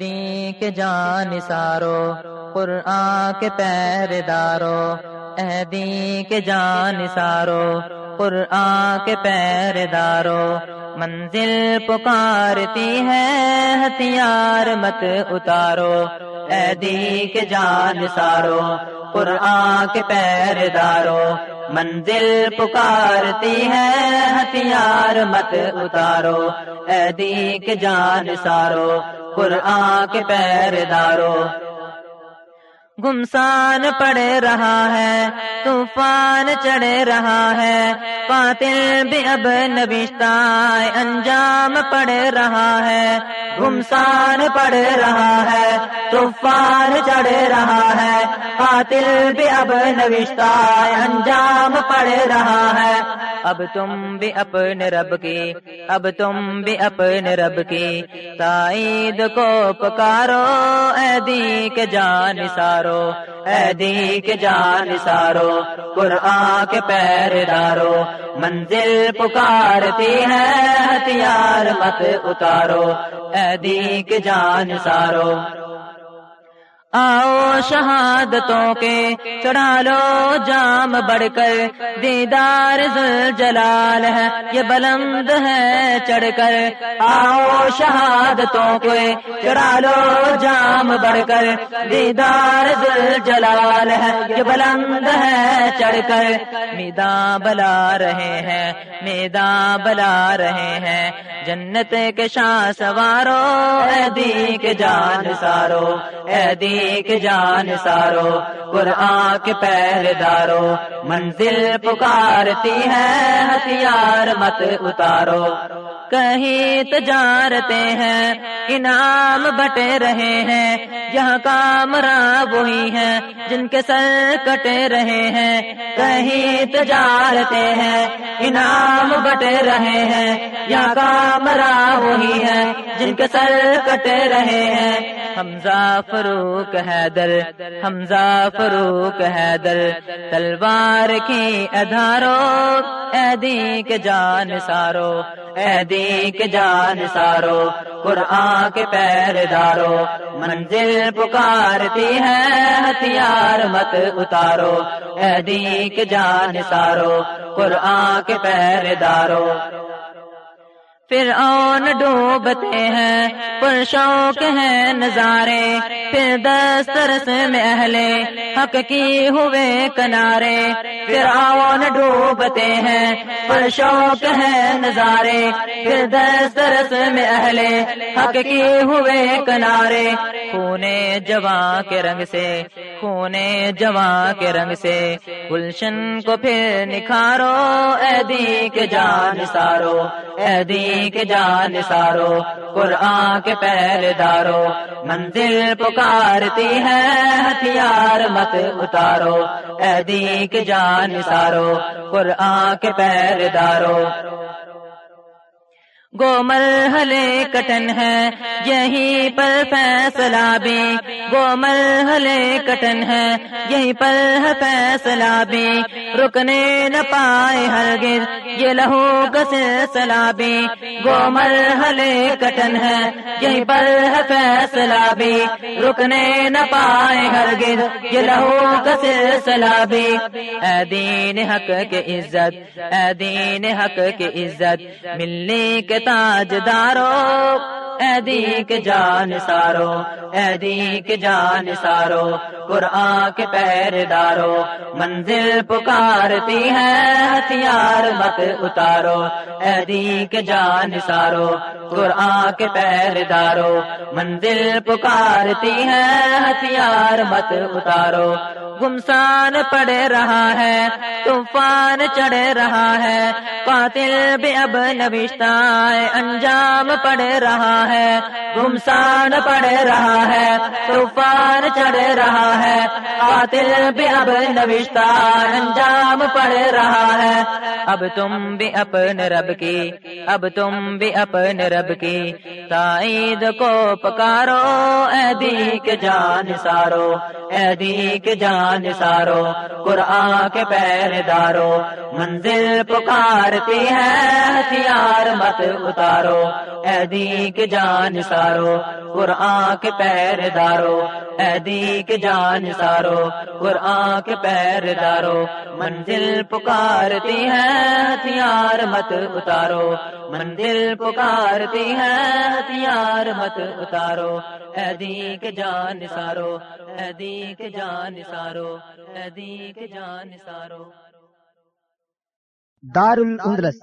دین کے جان سارو، قرآن کے پیر دارو۔ دین کے جان سارو، قرآن کے پہرے دارو۔ منزل پکارتی ہے، ہتھیار مت اتارو۔ دی کے جان سارو، قرآن کے پیر دارو منزل پکارتی ہے، ہتھیار مت اتارو۔ دی کے جان سارو، قرآن کے پیر دارو گمسان پڑ رہا ہے، طوفان چڑھ رہا ہے۔ قاتل بھی اب نبشتہ انجام پڑ رہا ہے۔ گمسان پڑ رہا ہے، طوفان چڑھ رہا ہے، قاتل بھی اب نوشتہ انجام پڑ رہا ہے۔ اب تم بھی اپنے رب کی، اب تم بھی اپنے رب کی، تائید کو پکارو، اے دی کے جان سارو، اے دی کے جان سارو، قرآن کے پیر دارو، منزل پکارتی ہے، ہتھیار مت اتارو۔ اے صدیق جان سارو۔ آؤ شہادتوں کے چڑھا لو جام بڑھ کر۔ دیدار جلال ہے، یہ بلند ہے چڑھ کر۔ آؤ شہادتوں کے چڑھا لو جام بڑھ کر۔ دیدار جلال ہے، یہ بلند ہے چڑھ کر۔ میداں بلا رہے ہیں، میداں بلا رہے ہیں۔ جنت کے شاہ سوارو اے دی کے جان سارو اے دی کے جان سارو، قرآن کے پیر دارو منزل پکارتی ہے، ہتھیار مت اتارو۔ کہیں تجارتے ہیں، انعام بٹے رہے ہیں۔ یہاں کامرا وہی ہیں، جن کے سر کٹے رہے ہیں۔ کہیں تجارتے ہیں، انعام بٹے رہے ہیں۔ یہاں کامرا وہی ہیں جن کے سر کٹے رہے ہیں۔ حمزہ فروخ حیدر، حمزہ فروخ حیدر۔ تلوار کی ادھارو، اے کے جان سارو، اے کے جان سارو۔ قرآن کے پیر دارو منزل پکارتی ہے، ہتھیار مت اتارو۔ اے کے جان سارو، قرآن کے پیر دارو پھر اون ڈوبتے ہیں پر شوق ہیں نظارے، پھر دسترس میں اہل حق کی ہوئے کنارے پھر آون ڈوبتے ہیں پر شوق ہیں نظارے، پھر دسترس میں اہل حق کی ہوئے کنارے خونے جواں کے رنگ سے خونے جواں کے رنگ سے۔ گلشن کو پھر نکھارو اے دی کے جان سارو اے دی کے جان سارو قرآن کے پہل دارو۔ منزل پکارتی ہے، ہتھیار مت اتارو۔ اے دی کے جان سارو قرآن کے پہل دارو۔ گو مرحلے کٹن ہے، یہی پر فیصلہ بھی۔ گو مرحلے کٹن ہے، یہی پر ہے فیصلہ بھی۔ رکنے نہ پائے ہرگز، یہ لہو سلسلہ بھی۔ گو مرحلے کٹن ہے، یہی پر ہے فیصلہ بھی۔ رکنے نہ پائے ہرگز، یہ لہو سلسلہ بھی۔ اے دین حق کے عزت، اے دین حق کے عزت، ملنے کے تاج دارو، اے کے جان سارو، اے کے جان سارو، قرآن کے پیر دارو منزل پکارتی ہے، ہتھیار مت اتارو، اے کے جان سارو، قرآن کے پیر دارو منزل پکارتی ہے، ہتھیار مت اتارو گمسان پڑ رہا ہے، طوفان چڑھ رہا ہے، قاتل بھی اب نوشتہ انجام پڑ رہا ہے۔ گمسان پڑ رہا ہے، طوفان چڑھ رہا ہے، قاتل بھی اب نوشتہ انجام پڑ رہا ہے۔ اب تم بھی اپنے رب کی، اب تم بھی اپنے رب کی تائید کو پکارو، اے دی کے جان سارو، اے دی کے جان جان سارو قرآن کے پیر دارو، منزل پکارتی ہے، ہتھیار مت اتارو۔ ایدی کے جان سارو قرآن کے پیر دارو۔ ایدی کے جان سارو قرآن کے پیر دارو۔ منزل پکارتی ہے، ہتھیار مت اتارو۔ منزل پکارتی ہے، ہتھیار مت اتارو۔ ایدی کے جان سارو ایدی کے جان سارو ایدی کے جان سارو۔ دار الاندلس